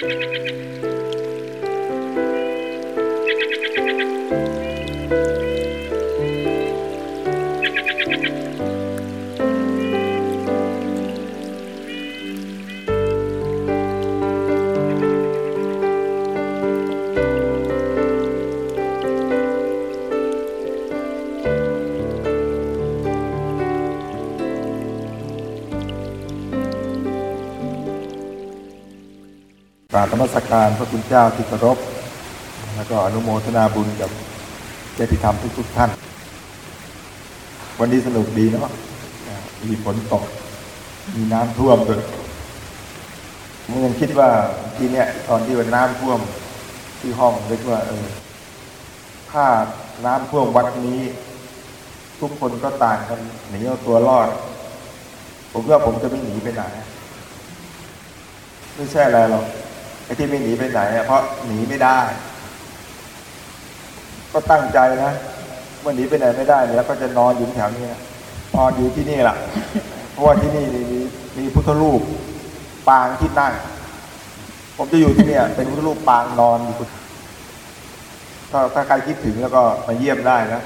ก มัสการพระคุณเจ้าที่เคารพ แล้วก็อนุโมทนาบุญกับญาติธรรมทุกๆท่าน วันนี้สนุกดีเนาะมีฝนตก มีน้ำท่วมด้วยผมยังคิดว่าทีเนี้ยตอนที่วันน้ำท่วมที่ห้องนึกว่าเออถ้าน้ำท่วมวัดนี้ ทุกคนก็ต่างกันหนีเอาตัวรอด ผมว่าผมจะไม่หนีไปไหนไม่ใช่อะไรหรอก ไอ้ที่ไม่หนีไปไหนอะเพราะหนีไม่ได้ ก็ตั้งใจนะเมื่อหนีไปไหนไม่ได้เนี่ยก็จะนอนอยู่แถวนี้นะนอนอยู่ที่นี่แหละเพราะว่าที่นี่มีมีมีพุทธรูปปางที่นั่ง ผมจะอยู่ที่เนี่ย เป็นพุทธรูปปางนอนอยู่ถ้าถ้าใครคิดถึงแล้วก็มาเยี่ยมได้นะ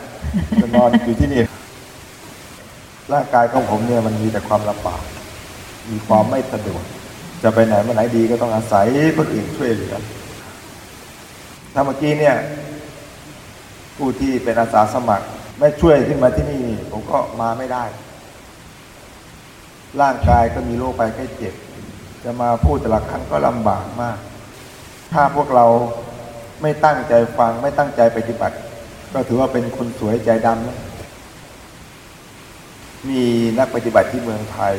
จะนอนอยู่ที่นี่ร่างกายของผมเนี่ยมันมีแต่ความลำบากมีความไม่สะดวก จะไปไหนมาไหนดีก็ต้องอาศัยคนอื่นช่วยเหลือ ถ้าเมื่อกี้เนี่ย ผู้ที่เป็นอาสาสมัคร ไม่ช่วยขึ้นมาที่นี่ ผมก็มาไม่ได้ ร่างกายก็มีโรคไปแค่เจ็บ จะมาพูดแต่ละครั้งก็ลำบากมาก ถ้าพวกเราไม่ตั้งใจฟังไม่ตั้งใจปฏิบัติ ก็ถือว่าเป็นคนสวยใจดำนะมีนักปฏิบัติที่เมืองไทย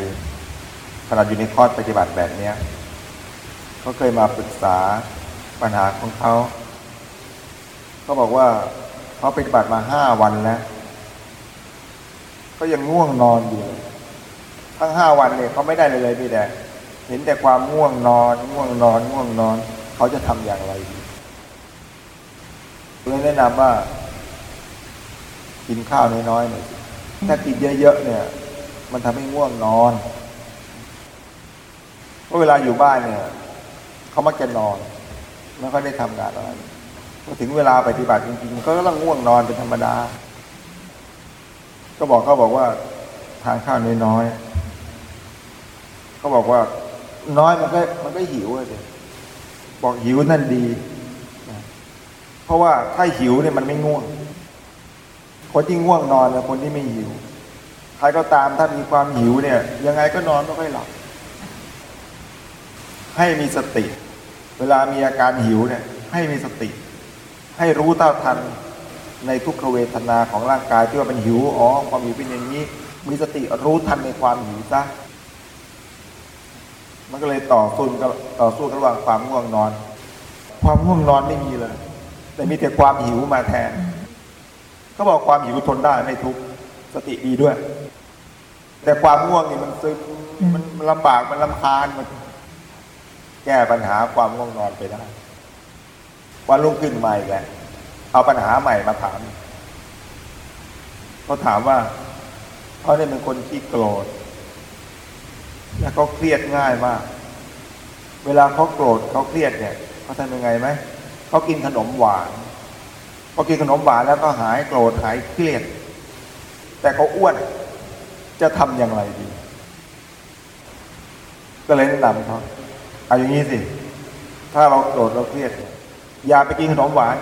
ณะอยู่ในคอร์สปฏิบัติแบบเนี้ยเขาเคยมาปรึกษาปัญหาของเขาเขาบอกว่าเขาปฏิบัติมาห้าวันแล้วก็ยังง่วงนอนอยู่ทั้งห้าวันเนี่ยเขาไม่ได้เลยเลยพี่แดงเห็นแต่ความง่วงนอน ง่วงนอน ง่วงนอน เขาจะทำอย่างไรดีเลยแนะนำว่า กินข้าวน้อยๆหน่อยถ้ากินเยอะๆเนี่ย มันทำให้ง่วงนอน พราะเวลาอยู่บ้านเนี่ยเขามักจะนอนไม่ค่อยได้ทำงานอะไรพอถึงเวลาปฏิบัติจริงๆก็ต้องง่วงนอนเป็นธรรมดา ก็บอกเขาบอกว่าทานข้าวน้อยๆเขาบอกว่า น้อยมันก็ มันก็หิวเลยบอกหิวนั่นดี เพราะว่าถ้าหิวเนี่ยมันไม่ง่วง คนที่ง่วงนอนเนี่ยคนที่ไม่หิว ใครก็ตามถ้ามีความหิวเนี่ย ยังไงก็นอนไม่ค่อยหลับ ให้มีสติ เวลามีอาการหิวเนี่ยให้มีสติ ให้รู้เท่าทันในทุกขเวทนาของร่างกายที่ว่าเป็นหิวอ๋อความหิวเป็นอย่างนี้ มีสติรู้ทันในความหิวซะมันก็เลยต่อสู้กันต่อสู้กันระหว่างความง่วงนอน ความง่วงนอนไม่มีเลย แต่มีแต่ความหิวมาแทนเขาบอกความหิวทนได้ไม่ทุกสติดีด้วย แต่ความง่วงนี่มันซึมมันมันลำบากมันลำคาญมัน แก้ปัญหาความง่วงนอนไปได้วันรุ่งขึ้นใหม่แหละเอาปัญหาใหม่มาถามเขาถามว่าเขาเนี่ยเป็นคนขี้โกรธ และเขาเครียดง่ายมาก เวลาเขาโกรธเขาเครียดเนี่ยเขาทำยังไงไหมเขากินขนมหวานพอกินขนมหวานแล้วก็หายโกรธหายเครียด แต่เขาอ้วนจะทำอย่างไรดี ก็เลยแนะนำเขา เอาอย่างนี้สิ ถ้าเราโกรธเราเครียดยอย่าไปกินขนมหวาน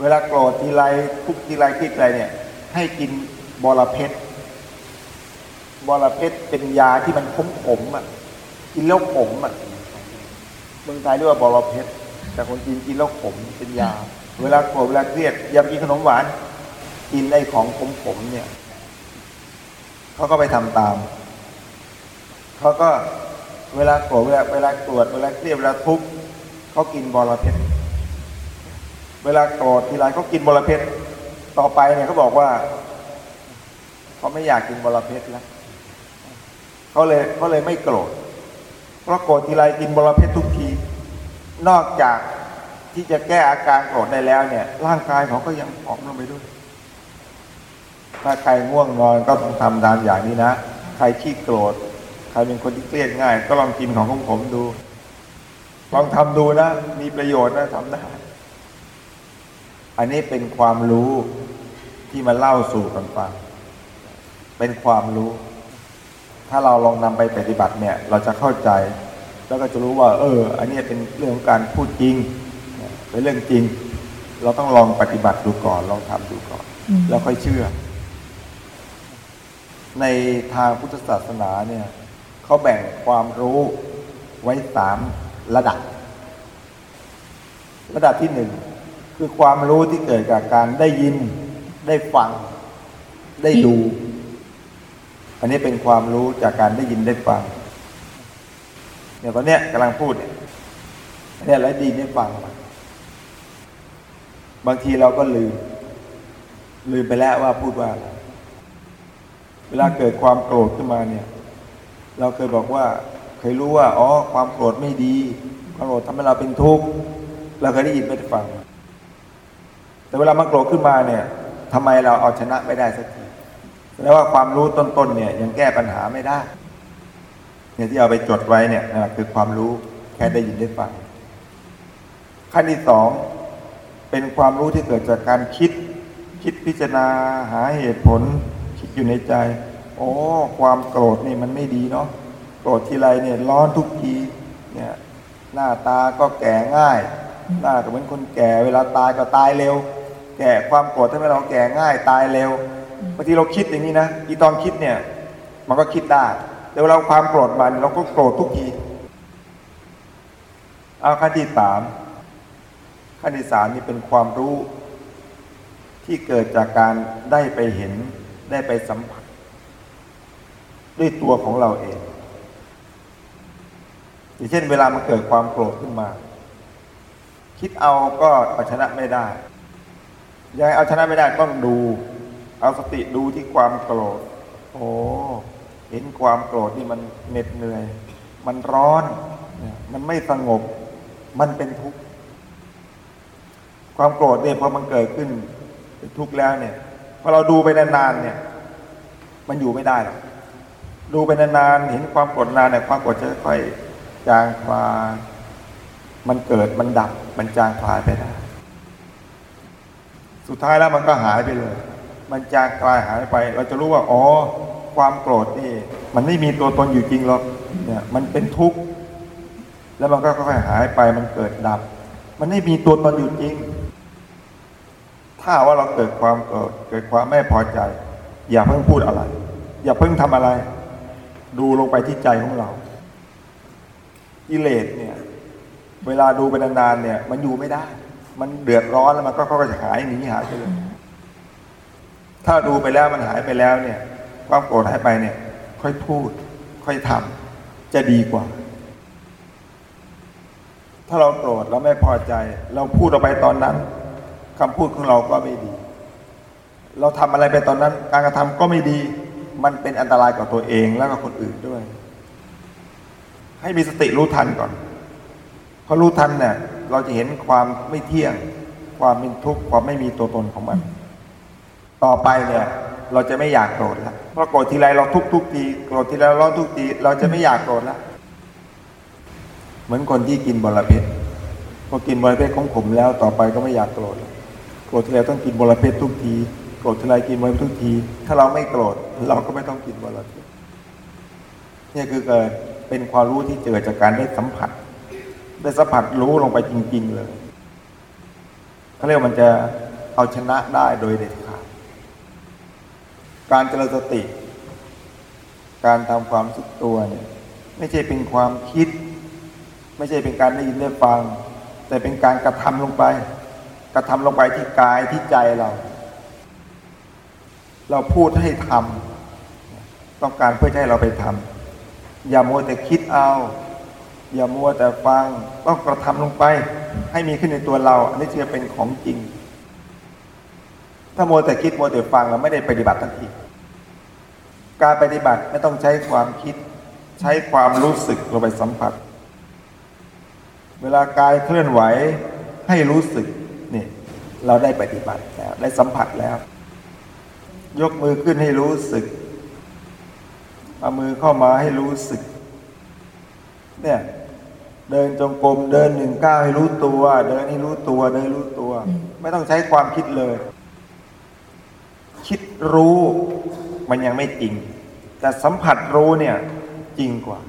เวลาโกรธทีไรทุกทีไรครียดทีไรเนี่ย ให้กินบอระเพ็ดบอระเพ็ดเป็นยาที่มันขมขมอะ กินแล้วขมอะเมืองไทยเรียกว่าบอระเพ็ดแต่คนจีนกินแล้วขมเป็นยา เวลาโกรธเวลาเครียดอย่าไปกินขนมหวาน กินไอ้ของขมขมเนี่ยเขาก็ไปทำตามเขาก็ เวลาโกรธเวลาเวลาตรวจเวลาเครียดเวลาทุกข์เขากินบอระเพ็ดเวลาโกรธทีไรเขากินบอระเพ็ดต่อไปเนี่ยเขาบอกว่าเขาไม่อยากกินบอระเพ็ดแล้วเขาเลยเขาเลยไม่โกรธเพราะโกรธทีไรกินบอระเพ็ดทุกที นอกจากที่จะแก้อาการโกรธได้แล้วเนี่ย ร่างกายเขาก็ยังผอมลงไปด้วยถ้าใครง่วงนอนก็ต้องทำตามอย่างนี้นะ ใครขี้โกรธ ครเป็นคนที่เครียดง่าย ก็ลองกินของของผมดู ลองทำดูนะ มีประโยชน์นะทำได้ อันนี้เป็นความรู้ที่มาเล่าสู่กันฟัง เป็นความรู้ ถ้าเราลองนำไปปฏิบัติเนี่ย เราจะเข้าใจ แล้วก็จะรู้ว่า เออ อันนี้เป็นเรื่องของการพูดจริง เป็นเรื่องจริง เราต้องลองปฏิบัติดูก่อน ลองทำดูก่อนอืมแล้วค่อยเชื่อ ในทางพุทธศาสนาเนี่ย เขาแบ่งความรู้ไว้สามระดับ ระดับที่หนึ่งคือความรู้ที่เกิดจากการได้ยินได้ฟังได้ดู อันนี้เป็นความรู้จากการได้ยินได้ฟังเนี่ยตอนเนี้ยกำลังพูดเนี่ยเนี่ยแล้วดีได้ฟังมาบางทีเราก็ลืม ลืมไปแล้วว่าพูดว่าอะไรเวลาเกิดความโกรธขึ้นมาเนี่ย เราเคยบอกว่า เคยรู้ว่าอ๋อความโกรธไม่ดีความโกรธทำให้เราเป็นทุกข์เราเคยได้ยินไม่ได้ฟัง แต่เวลามันโกรธขึ้นมาเนี่ยทำไมเราเอาชนะไม่ได้สักทีแสดงว่าความรู้ต้นๆเนี่ย ยังแก้ปัญหาไม่ได้เนี่ยที่เอาไปจดไว้เนี่ยคือความรู้แค่ได้ยินได้ฟังขั้นที่สองเป็นความรู้ที่เกิดจากการคิด คิดพิจารณาหาเหตุผล คิดอยู่ในใจ โอ้ความโกรธนี่มันไม่ดีเนาะโกรธทีไรเนี่ยร้อนทุกทีเนี่ยหน้าตาก็แก่ง่าย หน้าก็เหมือนคนแก่เวลาตายก็ตายเร็ว แก่ความโกรธทำให้เราแก่ง่ายตายเร็วบางทีเราคิดอย่างนี้นะอีตอนคิดเนี่ยมันก็คิดได้แต่เวลาความโกรธมันเราก็โกรธทุกทีเอาขั้นที่สามขั้นที่สามนี่เป็นความรู้ ที่เกิดจากการได้ไปเห็นได้ไปสัมผัส ด้วยตัวของเราเองอย่างเช่นเวลามันเกิดความโกรธขึ้นมา คิดเอาก็เอาชนะไม่ได้ยังเอาชนะไม่ได้ต้องดู เอาสติดูที่ความโกรธโอ้เห็นความโกรธนี่มันเหน็ดเหนื่อย มันร้อน มันไม่สงบ มันเป็นทุกข์ ความโกรธเนี่ยพอมันเกิดขึ้นเป็นทุกข์แล้วเนี่ยพอเราดูไปนานๆเนี่ย มันอยู่ไม่ได้หรอก ดูไปนานๆเห็นความโกรธนานเนี่ยความโกรธจะค่อยจางคลายมันเกิดมันดับ มันจางคลายไปได้สุดท้ายแล้วมันก็หายไปเลย มันจางคลายหายไป เราจะรู้ว่าอ๋อ ความโกรธนี่ มันไม่มีตัวตนอยู่จริงหรอกเนี่ย มันเป็นทุกข์แล้วมันก็ค่อยๆหายไปมันเกิดดับ มันไม่มีตัวตนอยู่จริง ถ้าว่าเราเกิดความโกรธเกิดความไม่พอใจ อย่าเพิ่งพูดอะไร อย่าเพิ่งทำอะไร ดูลงไปที่ใจของเรากิเลสเนี่ย เวลาดูไปนานๆเนี่ย มันอยู่ไม่ได้ มันเดือดร้อนแล้วมันก็ค่อยๆหายหนีหายไปเลย ถ้าดูไปแล้วมันหายไปแล้วเนี่ย ความโกรธหายไปเนี่ย ค่อยพูด ค่อยทำจะดีกว่า ถ้าเราโกรธเราไม่พอใจ เราพูดออกไปตอนนั้นคำพูดของเราก็ไม่ดี เราทำอะไรไปตอนนั้น การกระทำก็ไม่ดี มันเป็นอันตรายกับตัวเองแล้วก็คนอื่นด้วย ให้มีสติรู้ทันก่อนพอรู้ทันเนี่ยเราจะเห็นความไม่เที่ยง ความเป็นทุกข์ความไม่มีตัวตนของมัน ต่อไปเนี่ย เราจะไม่อยากโกรธแล้วเพราะโกรธทีไรเราทุกทุกทีโกรธทีไรเราทุกที เราจะไม่อยากโกรธแล้วเหมือนคนที่กินบรเพชรพอกินบรเพชรของผมแล้ว ต่อไปก็ไม่อยากโกรธโกรธทีไรต้องกินบรเพชรทุกทีโกรธทีไรกินบรเพชรทุกที ถ้าเราไม่โกรธ เราก็ไม่ต้องกินบรเพชรเนี่คือเกิดเป็นความรู้ที่เกิดจากการได้สัมผัส ได้สัมผัสรู้ลงไปจริง ๆ เลยเขาเรียกว่ามันจะเอาชนะได้โดยเด็ดขาดการเจริญสติ การทำความสึกตัวเนี่ยไม่ใช่เป็นความคิด ไม่ใช่เป็นการได้ยินได้ฟัง แต่เป็นการกระทำลงไป กระทำลงไปที่กายที่ใจเรา เราพูดให้ทำต้องการเพื่อให้เราไปทำอย่ามัวแต่คิดเอา อย่ามัวแต่ฟังต้องกระทำลงไป ให้มีขึ้นในตัวเรา อันนี้จะเป็นของจริง ถ้ามัวแต่คิดมัวแต่ฟังเราไม่ได้ปฏิบัติทันทีการปฏิบัติไม่ต้องใช้ความคิด ใช้ความรู้สึกลงไปสัมผัส เวลากายเคลื่อนไหวให้รู้สึกนี่เราได้ปฏิบัติแล้วได้สัมผัสแล้ว ยกมือขึ้นให้รู้สึก เอามือเข้ามาให้รู้สึก เนี่ยเดินจงกรมเดินหนึ่งก้าวให้รู้ตัว เดินให้รู้ตัว เดินรู้ตัว ไม่ต้องใช้ความคิดเลย คิดรู้มันยังไม่จริง แต่สัมผัสรู้เนี่ย จริงกว่า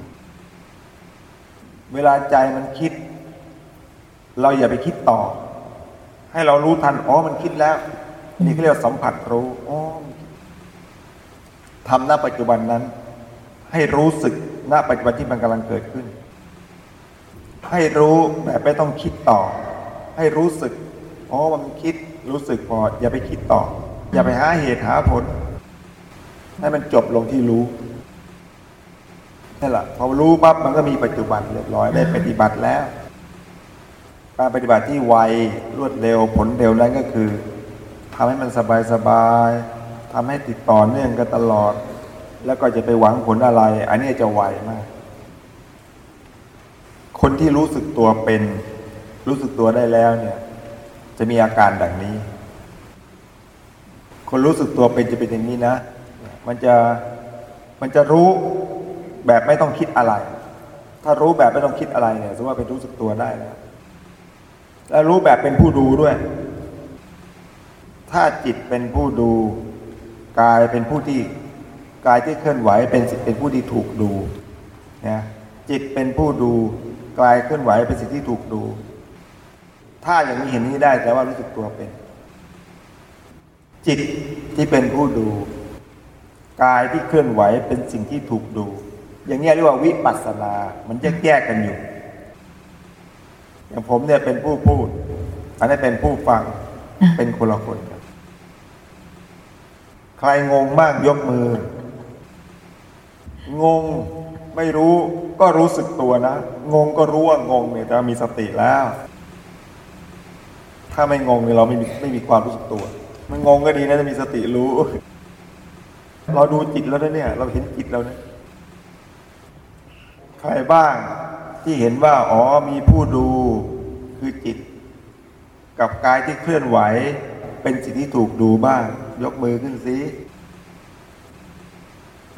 เวลาใจมันคิด เราอย่าไปคิดต่อ ให้เรารู้ทันอ๋อมันคิดแล้ว นี่เขาเรียกสัมผัสรู้อ๋อทำหน้าปัจจุบันนั้น ให้รู้สึกหน้าปัจจุบันที่มันกำลังเกิดขึ้น ให้รู้แบบไม่ต้องคิดต่อ ให้รู้สึกอ๋อมันคิดรู้สึกพอ อย่าไปคิดต่อ อย่าไปหาเหตุหาผล ให้มันจบลงที่รู้นั่แหละพอรู้ปั๊บมันก็มีปัจจุบันเรียบร้อยได้ปฏิบัติแล้ว การปฏิบัติที่ไวรวดเร็วผลเร็วนั้นก็คือ ทำให้มันสบายสบายๆทำให้ติดต่อเนื่องกันตลอด แล้วก็จะไปหวังผลอะไร อันนี้จะไวมาก คนที่รู้สึกตัวเป็น รู้สึกตัวได้แล้วเนี่ย จะมีอาการดังนี้ คนรู้สึกตัวเป็นจะเป็นอย่างนี้นะ มันจะมันจะรู้แบบไม่ต้องคิดอะไร ถ้ารู้แบบไม่ต้องคิดอะไรเนี่ยสมมติว่าเป็นรู้สึกตัวได้แล้วแล้วรู้แบบเป็นผู้ดูด้วย ถ้าจิตเป็นผู้ดูกายเป็นผู้ที่กายที่เคลื่อนไหวเป็นสิเป็นผู้ที่ถูกดูนะจิตเป็นผู้ดูกายเคลื่อนไหวเป็นสิ่งที่ถูกดู ถ้าอย่างนี้เห็นนี้ได้แต่ว่ารู้สึกตัวเป็น จิตที่เป็นผู้ดูกายที่เคลื่อนไหวเป็นสิ่งที่ถูกดู อย่างนี้เรียกว่าวิปัสสนามันแยกแยกกันอยู่ อย่างผมเนี่ยเป็นผู้พูด อันนี้เป็นผู้ฟังเป็นคนละคนกัน ใครงงมากยกมือ งงไม่รู้ก็รู้สึกตัวนะ งงก็รู้ว่างงเนี่ยแต่มีสติแล้ว ถ้าไม่งงเนี่ยเราไม่มีไม่มีความรู้สึกตัว มันงงก็ดีนะจะมีสติรู้ เราดูจิตแล้วนะเนี่ย เราเห็นจิตแล้วนะใครบ้างที่เห็นว่า อ๋อมีผู้ดูคือจิต กับกายที่เคลื่อนไหว เป็นสิ่งที่ถูกดูบ้าง ยกมือขึ้นสิ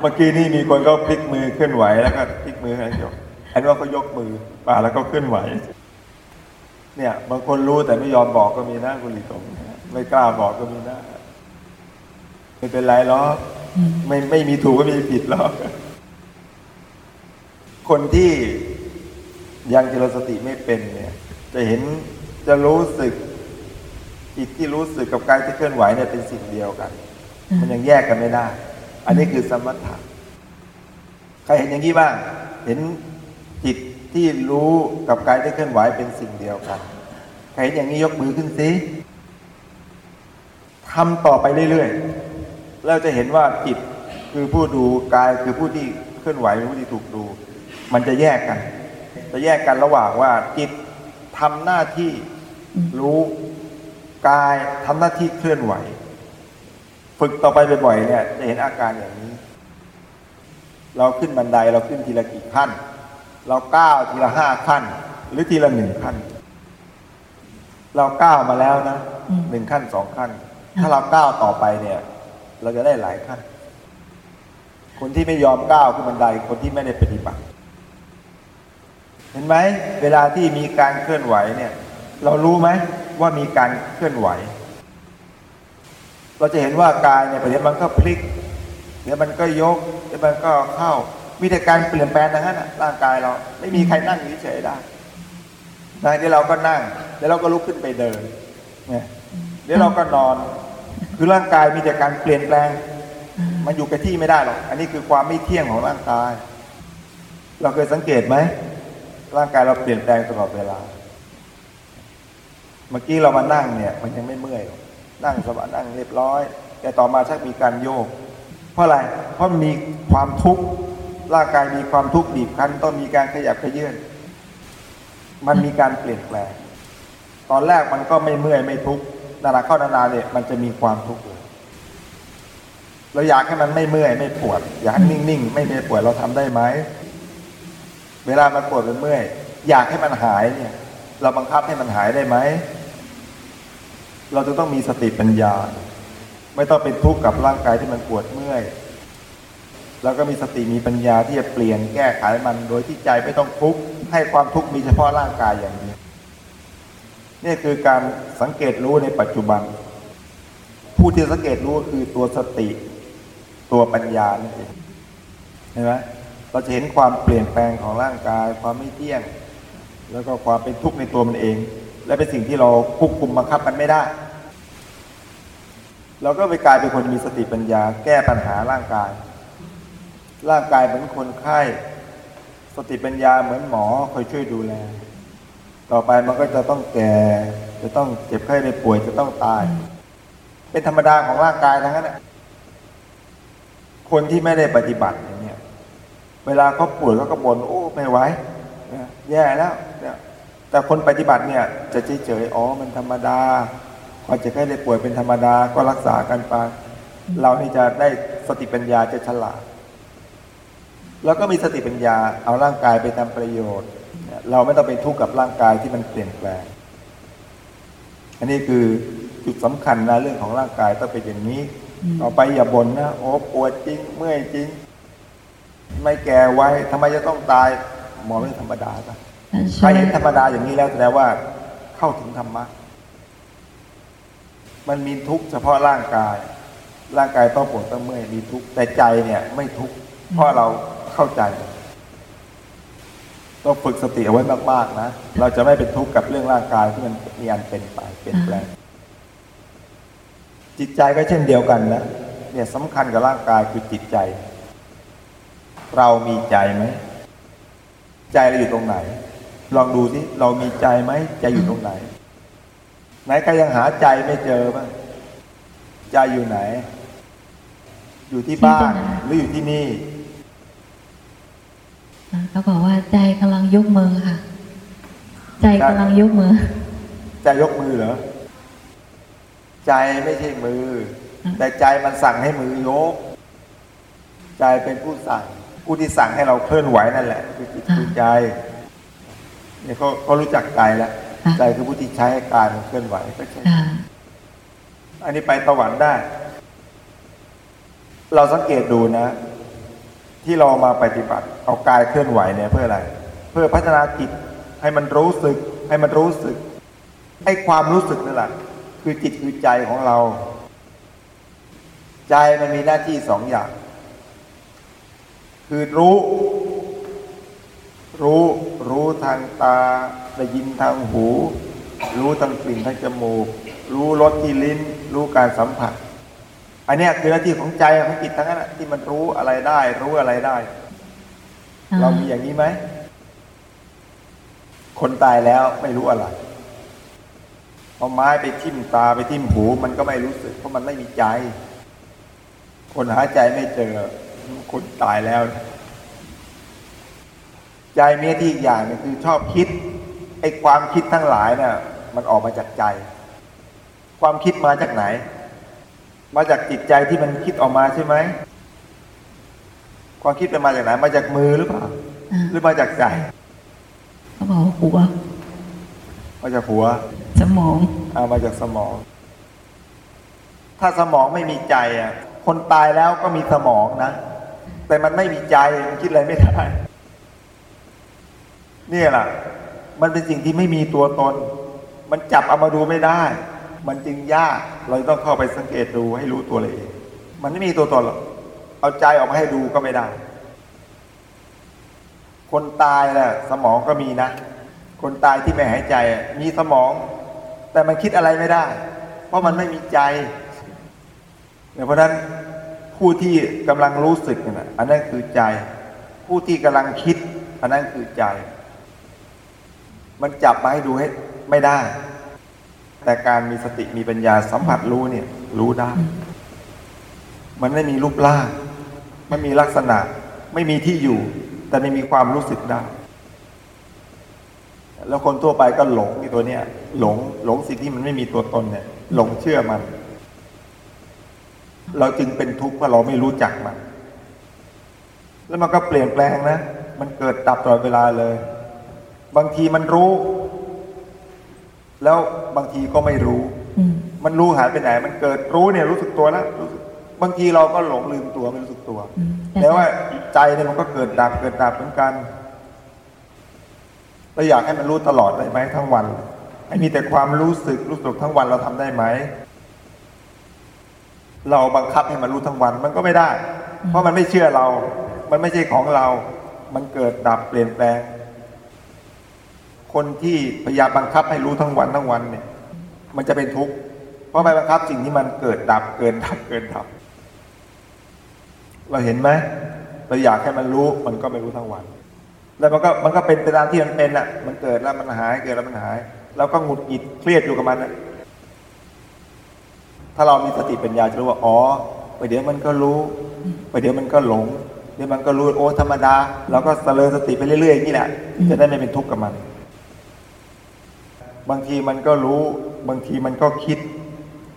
เมื่อกี้นี่มีคนก็พลิกมือเคลื่อนไหวแล้วก็พลิกมือให้ยกอันว่าเขายกมือป่าแล้วก็เคลื่อนไหว เนี่ยบางคนรู้แต่ไม่ยอมบอกก็มีนะคุณหลีตงไม่กล้าบอกก็มีนะไม่เป็นไรหรอกไม่ไม่มีถูกก็มีผิดหรอกคนที่ยังเจริญสติไม่เป็นเนี่ย จะเห็นจะรู้สึก จิตที่รู้สึกกับกายที่เคลื่อนไหวเนี่ยเป็นสิ่งเดียวกัน มันยังแยกกันไม่ได้ อันนี้คือสมถะใครเห็นอย่างนี้บ้าง เห็นจิตที่รู้กับกายที่เคลื่อนไหวเป็นสิ่งเดียวกัน ใครเห็นอย่างนี้ยกมือขึ้นสิทำต่อไปเรื่อยๆแล้วจะเห็นว่าจิตคือผู้ดูกายคือผู้ที่เคลื่อนไหวเป็นผู้ที่ถูกดู มันจะแยกกัน จะแยกกันระหว่างว่าจิตทำหน้าที่รู้ กายทำหน้าที่เคลื่อนไหว ฝึกต่อไปบ่อยๆเนี่ยจะเห็นอาการอย่างนี้ เราขึ้นบันไดเราขึ้นทีละกี่ขั้น เราก้าวทีละห้าขั้น หรือทีละหนึ่งขั้น เราก้าวมาแล้วนะหนึ่งขั้นสองขั้น ถ้าเราก้าวต่อไปเนี่ย เราจะได้หลายขั้น คนที่ไม่ยอมก้าวขึ้นบันไดคนที่ไม่ได้ปฏิบัติ เห็นไหมเวลาที่มีการเคลื่อนไหวเนี่ย เรารู้ไหม ว่ามีการเคลื่อนไหว เราจะเห็นว่ากายเนี่ยเดี๋ยวมันก็พลิก เดี๋ยวมันก็ยก เดี๋ยวมันก็เข้า มีแต่การเปลี่ยนแปลงนะฮะร่างกายเราไม่มีใครนั่งเฉยๆได้นะเดี๋ยวเราก็นั่ง เดี๋ยวเราก็ลุกขึ้นไปเดินเนี่ยเดี๋ยวเราก็นอน คือร่างกายมีแต่การเปลี่ยนแปลง มันอยู่กับที่ไม่ได้หรอก อันนี้คือความไม่เที่ยงของร่างกาย เราเคยสังเกตไหมร่างกายเราเปลี่ยนแปลงตลอดเวลา เมื่อกี้เรามานั่งเนี่ย มันยังไม่เมื่อย นั่งสบายนั่งเรียบร้อย แต่ต่อมาชักมีการโยก เพราะอะไร เพราะมีความทุกข์ร่างกายมีความทุกข์บีบคั้น ต้องมีการขยับขยื่น มันมีการเปลี่ยนแปลง ตอนแรกมันก็ไม่เมื่อยไม่ทุกข์นานๆเข้านานๆเนี่ยมันจะมีความทุกข์เลยเราอยากให้มันไม่เมื่อยไม่ปวด อยากให้นิ่งๆไม่ไม่ปวดเราทำได้ไหมเวลามันปวดมันเมื่อย อยากให้มันหายเนี่ย เราบังคับให้มันหายได้ไหม เราจะต้องมีสติปัญญา ไม่ต้องเป็นทุกข์กับร่างกายที่มันปวดเมื่อยแล้วก็มีสติมีปัญญาที่จะเปลี่ยนแก้ไขมัน โดยที่ใจไม่ต้องทุกข์ให้ความทุกข์มีเฉพาะร่างกายอย่างเดียวนี่คือการสังเกตรู้ในปัจจุบัน ผู้ที่สังเกตรู้ก็คือตัวสติ ตัวปัญญานั่นเองเห็นไหมเราจะเห็นความเปลี่ยนแปลงของร่างกาย ความไม่เที่ยง แล้วก็ความเป็นทุกข์ในตัวมันเอง และเป็นสิ่งที่เราควบคุมบังคับมันไม่ได้ เราก็ไปกลายเป็นคนมีสติปัญญา แก้ปัญหาร่างกาย ร่างกายเหมือนคนไข้ สติปัญญาเหมือนหมอคอยช่วยดูแล ต่อไปมันก็จะต้องแก่ จะต้องเจ็บไข้ได้ป่วยจะต้องตาย เป็นธรรมดาของร่างกายทั้งนั้นแหละคนที่ไม่ได้ปฏิบัติอย่างเนี้ยเวลาเขาป่วยเขาก็บ่นโอ้ไม่ไหวแย่แล้วเนี่ย แต่คนปฏิบัติเนี่ยจะเฉยๆอ๋อมันธรรมดาพอเจ็บไข้ได้ป่วยเป็นธรรมดาก็รักษากันไปเรานี่จะได้สติปัญญาจะฉลาด แล้วก็มีสติปัญญาเอาร่างกายไปทำประโยชน์ เราไม่ต้องไปทุกข์กับร่างกายที่มันเปลี่ยนแปลง อันนี้คือจุดสำคัญนะเรื่องของร่างกายต้องเป็นอย่างนี้ต่อไปอย่าบ่นนะโอ้ปวดจริงเมื่อยจริง ไม่แก่ไว้ทำไมจะต้องตายหมอไม่ธรรมดาปะ ครเห็นธรรมดาอย่างนี้แล้วแสดงว่าเข้าถึงธรรมะ มันมีทุกข์เฉพาะร่างกาย ร่างกายต้องปวดต้องเมื่อยมีทุกข์แต่ใจเนี่ย ไม่ทุกข์เพราะเราเข้าใจต้องฝึกสติเอาไว้มากๆนะ เราจะไม่เป็นทุกข์กับเรื่องร่างกายที่มันมีอันเป็นไปเปลี่ยนแปลง จิตใจก็เช่นเดียวกันนะ เนี่ยสำคัญกับร่างกายคือจิตใจ เรามีใจไหม ใจเราอยู่ตรงไหน ลองดูสิเรามีใจไหมใจอยู่ตรงไหน ไหนใครยังหาใจไม่เจอบ้างใจอยู่ไหน อยู่ที่บ้านหรืออยู่ที่นี่เขาบอกว่าใจกำลังยกมือค่ะ ใจกำลังยกมือใจยกมือเหรอใจไม่ใช่มืออืมแต่ใจมันสั่งให้มือยก ใจเป็นผู้สั่งผู้ที่สั่งให้เราเคลื่อนไหวนั่นแหละคือจิตคือใจ เนี่ยเขาเขารู้จักใจแล้วใจคือผู้ที่ใช้ให้กายมันเคลื่อนไหวก็ใช่ค่ะอันนี้ไปสวรรค์ได้ เราสังเกตดูนะ ที่เรามาปฏิบัติ เอากายเคลื่อนไหวเนี่ยเพื่ออะไร เพื่อพัฒนาจิตให้มันรู้สึก ให้มันรู้สึกไอ้ความรู้สึกนั่นแหละคือจิตคือใจของเรา ใจมันมีหน้าที่สองอย่าง คือรู้ รู้รู้ทางตาได้ยินทางหู รู้ทางกลิ่นทางจมูก รู้รสที่ลิ้น รู้การสัมผัส อันนี้คือหน้าที่ของใจของจิตทั้งนั้นที่มันรู้อะไรได้ รู้อะไรได้ เรามีอย่างนี้ไหม คนตายแล้วไม่รู้อะไรเอาไม้ไปทิ่มตาไปทิ่มหู มันก็ไม่รู้สึกเพราะมันไม่มีใจ คนหาใจไม่เจอคนตายแล้ว ใจมีหน้าที่อีกอย่างหนึงคือชอบคิดไอ้ความคิดทั้งหลายน่ะมันออกมาจากใจ ความคิดมาจากไหน มาจากจิตใจที่มันคิดออกมาใช่ไหมความคิดเป็นมาจากไหนมาจากมือหรือเปล่าอ่าหรือมาจากใจเขาบอกว่าหัวมาจากหัว สมองเอามาจากสมอง ถ้าสมองไม่มีใจอะ คนตายแล้วก็มีสมองนะ แต่มันไม่มีใจมันคิดอะไรไม่ได้ เนี่ยแหละมันเป็นสิ่งที่ไม่มีตัวตน มันจับเอามาดูไม่ได้ มันจึงยาก เราต้องเข้าไปสังเกตดูให้รู้ตัวเลยเองมันไม่มีตัวตนหรอก เอาใจออกมาให้ดูก็ไม่ได้ คนตายน่ะสมองก็มีนะ คนตายที่ไม่หายใจมีสมอง แต่มันคิดอะไรไม่ได้ เพราะมันไม่มีใจเนี่ยเพราะนั้นผู้ที่กำลังรู้สึกอะอันนั้นคือใจ ผู้ที่กำลังคิด อันนั้นคือใจ มันจับมาให้ดูให้ไม่ได้ แต่การมีสติมีปัญญาสัมผัสรู้เนี่ย รู้ได้ มันไม่มีรูปร่างไม่มีลักษณะ ไม่มีที่อยู่ แต่ไม่มีความรู้สึกได้ แล้วคนทั่วไปก็หลงในตัวเนี้ย หลงหลงสิ่งที่มันไม่มีตัวตนเนี่ย หลงเชื่อมัน เราจึงเป็นทุกข์เพราะเราไม่รู้จักมัน แล้วมันก็เปลี่ยนแปลงนะ มันเกิดดับตลอดเวลาเลย บางทีมันรู้ แล้วบางทีก็ไม่รู้อืมมันรู้หายไปไหน มันเกิดรู้เนี่ยรู้สึกตัวแล้วรู้สึกบางทีเราก็หลงลืมตัวไม่รู้สึกตัวอืมแต่แต่ว่าใจเนี่ยมันก็เกิดดับเกิดดับเหมือนกันเราอยากให้มันรู้ตลอดได้ไหมทั้งวัน ให้มีแต่ความรู้สึกรู้สึกทั้งวันเราทำได้ไหม เราบังคับให้มันรู้ทั้งวันมันก็ไม่ได้ เพราะมันไม่เชื่อเรา มันไม่ใช่ของเรา มันเกิดดับเปลี่ยนแปลง คนที่พยายามบังคับให้รู้ทั้งวันทั้งวันเนี่ย มันจะเป็นทุกข์เพราะไปบังคับสิ่งที่มันเกิดดับเกินดับเกินดับ เราเห็นไหมเราอยากให้มันรู้มันก็ไม่รู้ทั้งวัน แล้วมันก็มันก็เป็นไปตามที่มันเป็นอะ มันเกิดแล้วมันหายเกิดแล้วมันหาย แล้วก็หงุดหงิดเครียดอยู่กับมันนะถ้าเรามีสติปัญญาจะรู้ว่าอ๋อไปเดี๋ยวมันก็รู้ไปเดี๋ยวมันก็หลงเดี๋ยวมันก็รู้โอ้ธรรมดาเราก็เสริญสติไปเรื่อยๆอย่างนี่แหละจะได้ไม่เป็นทุกข์กับมัน บางทีมันก็รู้ บางทีมันก็คิด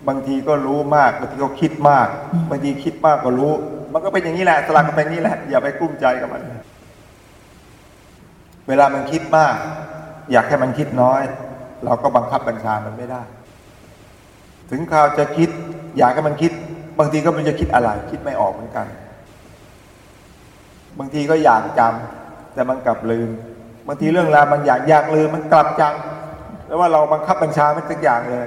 บางทีก็รู้มาก บางทีก็คิดมาก บางทีคิดมากก็รู้ มันก็เป็นอย่างนี้แหละสลับกันไปอย่างนี้แหละ อย่าไปกลุ้มใจกับมัน เวลามันคิดมาก อยากให้มันคิดน้อย เราก็บังคับบัญชามันไม่ได้ ถึงคราวจะคิด อยากให้มันคิด บางทีก็ไมันจะคิดอะไร คิดไม่ออกเหมือนกัน บางทีก็อยากจำแต่มันกลับลืม บางทีเรื่องราวบางอย่างอยากลืมมันกลับจำ แล้วว่าเราบังคับบัญชาไม่สักอย่างเลย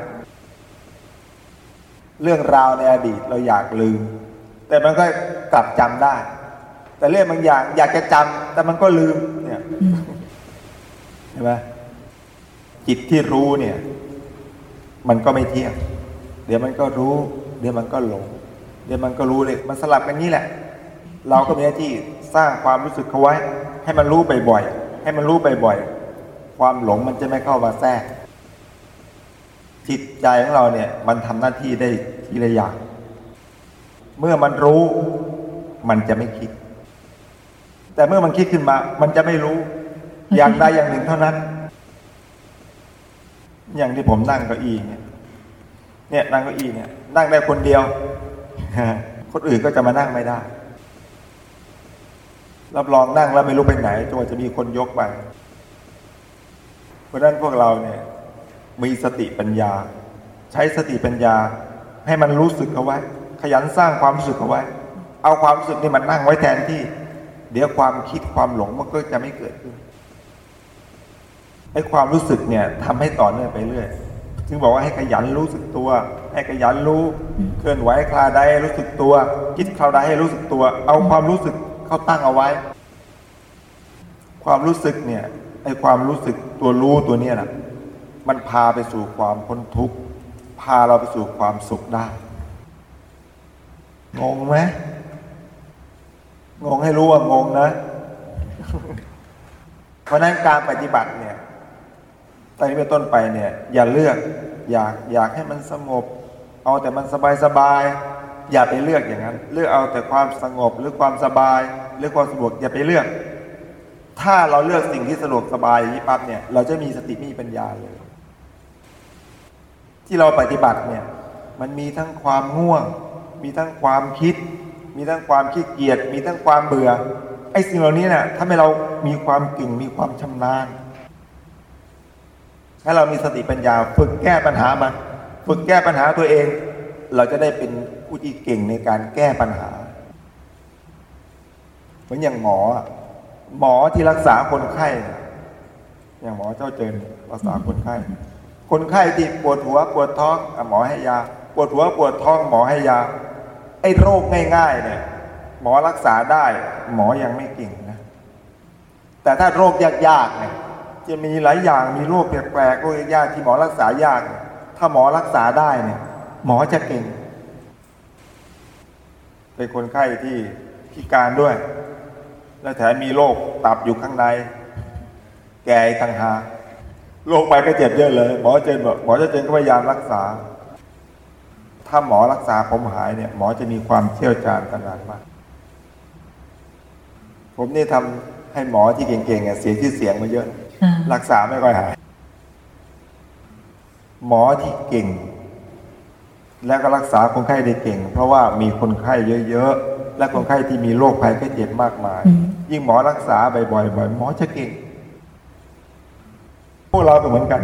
เรื่องราวในอดีตเราอยากลืม แต่มันก็กลับจำได้ แต่เรื่องบางอย่าง อยากจะจำแต่มันก็ลืมเนี่ยอืมเห็นไหมจิตที่รู้เนี่ย มันก็ไม่เที่ยง เดี๋ยวมันก็รู้ เดี๋ยวมันก็หลง เดี๋ยวมันก็รู้เลยมันสลับกันนี้แหละ เราก็มีหน้าที่สร้างความรู้สึกเขาไว้ ให้มันรู้บ่อยๆให้มันรู้บ่อยๆ ความหลงมันจะไม่เข้ามาแทรก จิตใจของเราเนี่ย มันทำหน้าที่ได้ทีละอย่าง เมื่อมันรู้ มันจะไม่คิด แต่เมื่อมันคิดขึ้นมา มันจะไม่รู้ อย่างใดอย่างหนึ่งเท่านั้น อย่างที่ผมนั่งเก้าอี้เนี่ย เนี่ยนั่งเก้าอี้เนี่ย นั่งได้คนเดียว คนอื่นก็จะมานั่งไม่ได้รับรองนั่งแล้วไม่รู้ไปไหนจู่จะมีคนยกไป ราะฉะนั้นพวกเราเนี่ยมีสติปัญญา ใช้สติปัญญาให้มันรู้สึกเอาไว้ ขยันสร้างความรู้สึกเอาไว้ เอาความรู้สึกนี่มันนั่งไว้แทนที่ เดี๋ยวความคิดความหลงมันก็จะไม่เกิดขึ้นไอ้ความรู้สึกเนี่ยทำให้ต่อเนื่องไปเรื่อยจึงบอกว่าให้ขยันรู้สึกตัว ให้ขยันรู้เคลื่อนไหวคลาใดให้รู้สึกตัว คิดคราใดให้รู้สึกตัว เอาความรู้สึกเข้าตั้งเอาไว้ ความรู้สึกเนี่ย อ้ความรู้สึกตัวรู้ตัวเนี้ยนะมันพาไปสู่ความพ้นทุกข์ พาเราไปสู่ความสุขได้ งงไหมงงให้รู้ว่างงนะ เพราะนั้นการปฏิบัติเนี่ยตอนนี้เป็นต้นไปเนี่ย อย่าเลือก อยากอยากให้มันสงบ เอาแต่มันสบายสบายอย่าไปเลือกอย่างนั้น เลือกเอาแต่ความสงบหรือความสบาย หรือความสะดวกอย่าไปเลือก ถ้าเราเลือกสิ่งที่สะดวกสบายอย่างนี้ปั๊บเนี่ย เราจะมีสติมีปัญญาเลย ที่เราปฏิบัติเนี่ย มันมีทั้งความง่วง มีทั้งความคิด มีทั้งความขี้เกียจมีทั้งความเบื่อไอ้สิ่งเหล่านี้เนี่ยถ้าให้เรามีความเก่งมีความชำนาญให้เรามีสติปัญญาฝึกแก้ปัญหามันฝึกแก้ปัญหาตัวเอง เราจะได้เป็นผู้ที่เก่งในการแก้ปัญหา เหมือนอย่างหมอ หมอที่รักษาคนไข้เนี่ยอย่างหมอเจ้าเจิญรักษาคนไข้ คนไข้ที่ปวดหัวปวดท้องหมอให้ยา ปวดหัวปวดท้องหมอให้ยาไอ้โรคง่าย ๆ เนี่ย หมอรักษาได้ หมอยังไม่เก่งนะ แต่ถ้าโรคยากๆเนี่ยจะมีหลายอย่างมีโรคแปลกๆโรคยากๆที่หมอรักษายาก ถ้าหมอรักษาได้เนี่ย หมอจะเก่งเป็นคนไข้ที่พิการด้วย และแถมมีโรคตับอยู่ข้างใน แก่อีกต่างหากโรคไปก็เจ็บเยอะเลย หมอเจนบอกหมอเจนก็พยายามรักษา ถ้าหมอรักษาผมหายเนี่ย หมอจะมีความเชี่ยวชาญขนาดมาก ผมนี่ทำให้หมอที่เก่งๆเนี่ยเสียชื่อเสียงมาเยอะค่ะรักษาไม่ค่อยหาย หมอที่เก่ง และก็รักษาคนไข้ได้เก่ง เพราะว่ามีคนไข้เยอะๆและคนไข้ที่มีโรคภัยไข้เจ็บมากมายอืม ยิ่งหมอรักษาบ่อยๆหมอจะเก่ง พวกเราก็เหมือนกัน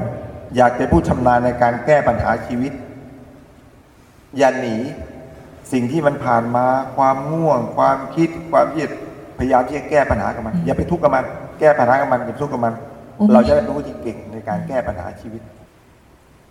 อยากจะผู้ชำนาญในการแก้ปัญหาชีวิต อย่าหนี สิ่งที่มันผ่านมาความง่วง ความคิดความเครียดพยายามที่จะแก้ปัญหากับมัน อย่าไปทุกข์กับมัน แก้ปัญหากับมันอย่าไปทุกข์กับมัน เราจะได้เป็นผู้ที่เก่งในการแก้ปัญหาชีวิต